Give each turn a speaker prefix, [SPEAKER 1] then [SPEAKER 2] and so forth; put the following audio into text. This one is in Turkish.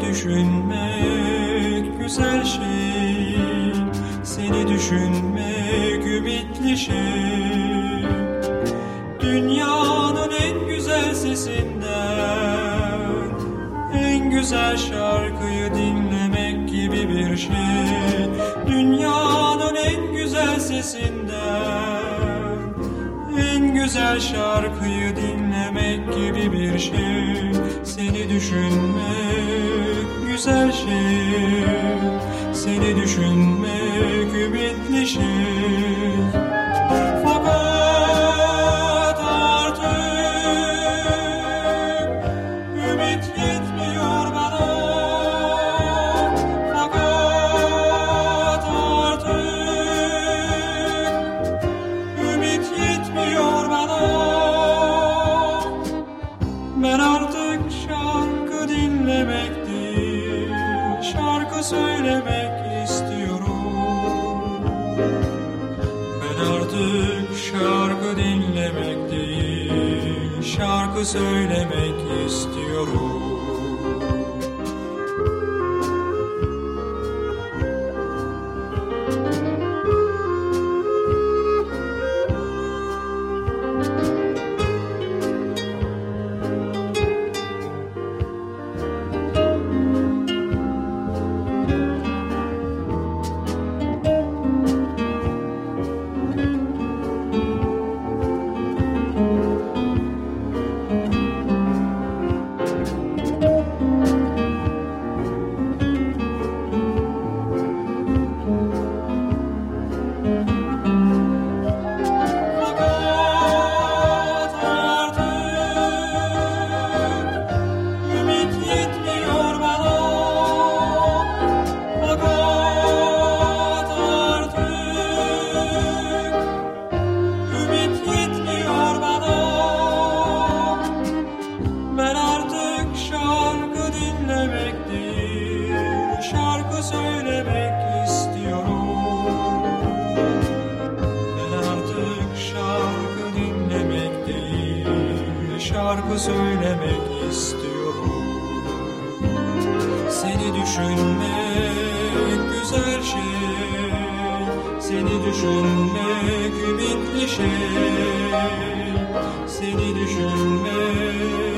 [SPEAKER 1] düşünmek güzel şey. Seni düşünmek ümitli şey. Dünyanın en güzel sesinden En güzel şarkıyı dinlemek gibi bir şey. Dünyanın en güzel sesinden En güzel şarkıyı dinlemek gibi bir şey. Seni düşünmek güzel şey. Seni düşünmek ümitli şey söylemek istiyorum. Ben artık şarkı dinlemek değil Şarkı söylemek istiyorum söylemek istiyorum ben artık şarkı dinlemek değil, şarkı söylemek istiyorum. Seni düşünmek güzel şey, seni düşünmek ümitli şey, seni düşünmek